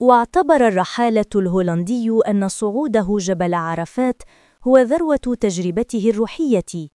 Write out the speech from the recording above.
واعتبر الرحالة الهولندي أن صعوده جبل عرفات هو ذروة تجربته الروحية.